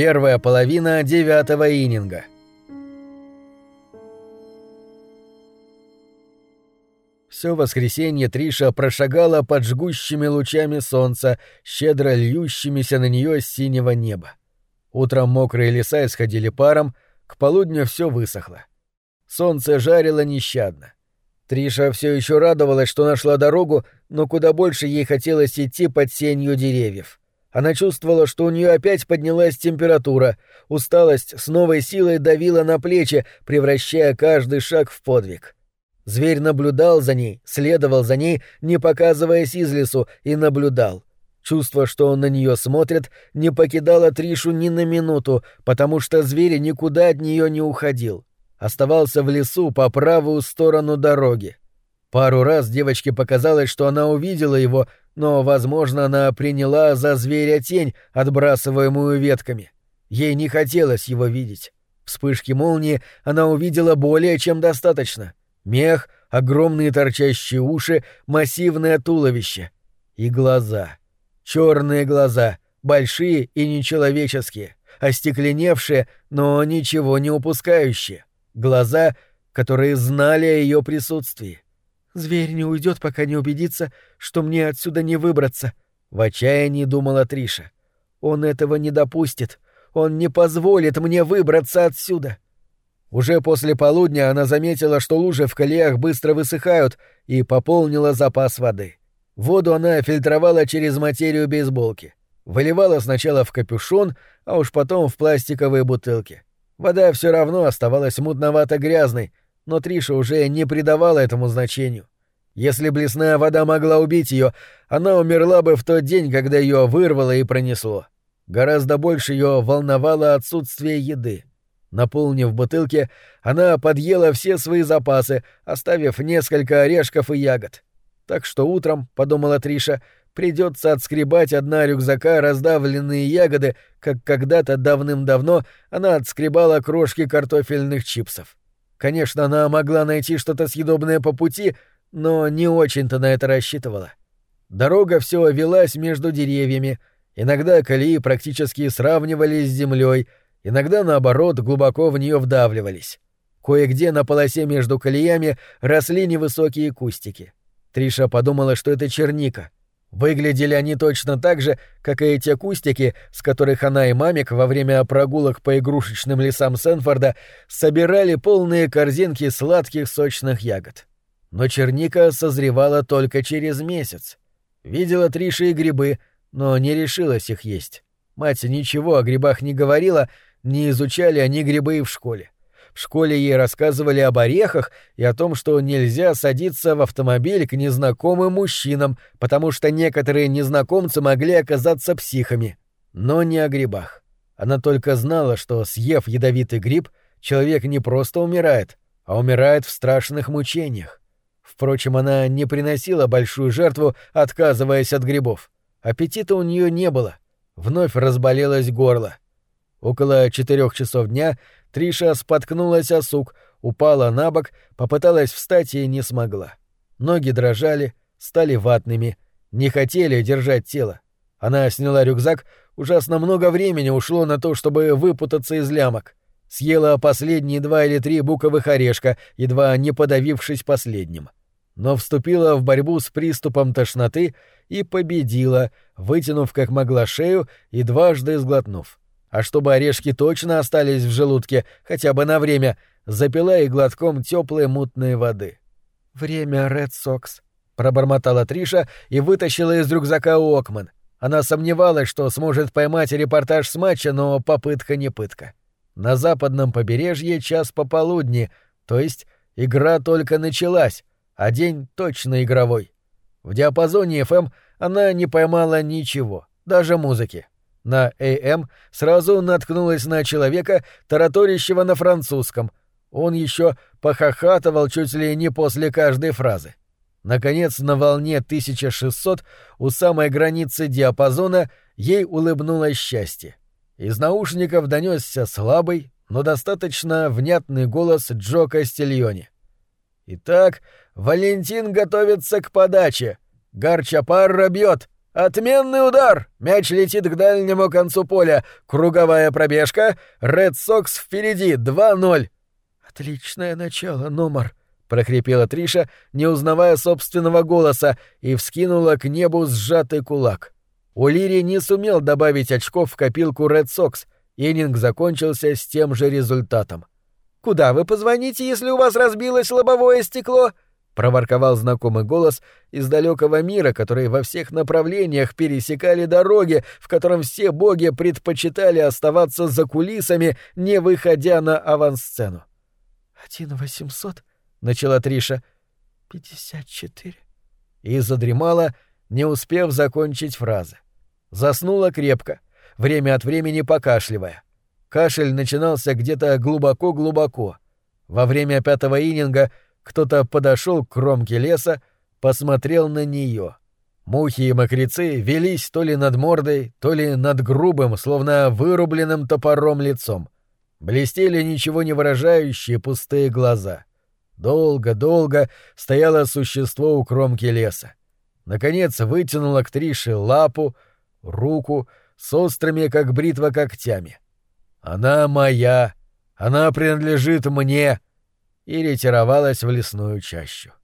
Первая половина девятого ининга. Все воскресенье Триша прошагала под жгущими лучами солнца, щедро льющимися на нее с синего неба. Утром мокрые леса исходили паром, к полудню все высохло. Солнце жарило нещадно. Триша все еще радовалась, что нашла дорогу, но куда больше ей хотелось идти под сенью деревьев. Она чувствовала, что у нее опять поднялась температура, усталость с новой силой давила на плечи, превращая каждый шаг в подвиг. Зверь наблюдал за ней, следовал за ней, не показываясь из лесу, и наблюдал. Чувство, что он на нее смотрит, не покидало Тришу ни на минуту, потому что зверь никуда от нее не уходил. Оставался в лесу по правую сторону дороги. Пару раз девочке показалось, что она увидела его, но, возможно, она приняла за зверя тень, отбрасываемую ветками. Ей не хотелось его видеть. Вспышки молнии она увидела более чем достаточно. Мех, огромные торчащие уши, массивное туловище. И глаза. Черные глаза, большие и нечеловеческие, остекленевшие, но ничего не упускающие. Глаза, которые знали о ее присутствии. «Зверь не уйдет, пока не убедится, что мне отсюда не выбраться», — в отчаянии думала Триша. «Он этого не допустит. Он не позволит мне выбраться отсюда». Уже после полудня она заметила, что лужи в колеях быстро высыхают, и пополнила запас воды. Воду она фильтровала через материю бейсболки. Выливала сначала в капюшон, а уж потом в пластиковые бутылки. Вода все равно оставалась мутновато-грязной, но Триша уже не придавала этому значению. Если бы лесная вода могла убить ее, она умерла бы в тот день, когда ее вырвало и пронесло. Гораздо больше ее волновало отсутствие еды. Наполнив бутылки, она подъела все свои запасы, оставив несколько орешков и ягод. Так что утром, — подумала Триша, — придется отскребать одна рюкзака раздавленные ягоды, как когда-то давным-давно она отскребала крошки картофельных чипсов. Конечно, она могла найти что-то съедобное по пути, но не очень-то на это рассчитывала. Дорога все велась между деревьями, иногда колеи практически сравнивались с землей, иногда, наоборот, глубоко в нее вдавливались. Кое-где на полосе между колеями росли невысокие кустики — Триша подумала, что это черника. Выглядели они точно так же, как и эти кустики, с которых она и мамик во время прогулок по игрушечным лесам Сенфорда собирали полные корзинки сладких сочных ягод. Но черника созревала только через месяц. Видела Триша и грибы, но не решилась их есть. Мать ничего о грибах не говорила, не изучали они грибы и в школе. В школе ей рассказывали об орехах и о том, что нельзя садиться в автомобиль к незнакомым мужчинам, потому что некоторые незнакомцы могли оказаться психами. Но не о грибах. Она только знала, что, съев ядовитый гриб, человек не просто умирает, а умирает в страшных мучениях. Впрочем, она не приносила большую жертву, отказываясь от грибов. Аппетита у нее не было. Вновь разболелось горло. Около четырех часов дня Триша споткнулась о сук, упала на бок, попыталась встать и не смогла. Ноги дрожали, стали ватными, не хотели держать тело. Она сняла рюкзак, ужасно много времени ушло на то, чтобы выпутаться из лямок. Съела последние два или три буковых орешка, едва не подавившись последним. Но вступила в борьбу с приступом тошноты и победила, вытянув как могла шею и дважды сглотнув а чтобы орешки точно остались в желудке, хотя бы на время, запила и глотком теплой мутной воды. «Время, Ред Сокс», — пробормотала Триша и вытащила из рюкзака Окман. Она сомневалась, что сможет поймать репортаж с матча, но попытка не пытка. На западном побережье час пополудни, то есть игра только началась, а день точно игровой. В диапазоне FM она не поймала ничего, даже музыки. На АМ сразу наткнулась на человека, тараторящего на французском. Он еще похохатывал чуть ли не после каждой фразы. Наконец, на волне 1600 у самой границы диапазона ей улыбнулось счастье. Из наушников донесся слабый, но достаточно внятный голос Джо Кастильони. «Итак, Валентин готовится к подаче. Гарчапарра бьет. Отменный удар! Мяч летит к дальнему концу поля. Круговая пробежка. Ред Сокс впереди. 2-0. Отличное начало, Номар, прохрипела Триша, не узнавая собственного голоса, и вскинула к небу сжатый кулак. Улири не сумел добавить очков в копилку Ред Сокс. Иннинг закончился с тем же результатом. «Куда вы позвоните, если у вас разбилось лобовое стекло?» Проворковал знакомый голос из далекого мира, который во всех направлениях пересекали дороги, в котором все боги предпочитали оставаться за кулисами, не выходя на авансцену. «Один восемьсот?» — начала Триша. «Пятьдесят четыре». И задремала, не успев закончить фразы. Заснула крепко, время от времени покашливая. Кашель начинался где-то глубоко-глубоко. Во время пятого ининга — кто-то подошел к кромке леса, посмотрел на нее. Мухи и мокрецы велись то ли над мордой, то ли над грубым, словно вырубленным топором лицом. Блестели ничего не выражающие пустые глаза. Долго-долго стояло существо у кромки леса. Наконец вытянуло к Трише лапу, руку с острыми, как бритва, когтями. «Она моя! Она принадлежит мне!» И ретировалась в лесную чащу.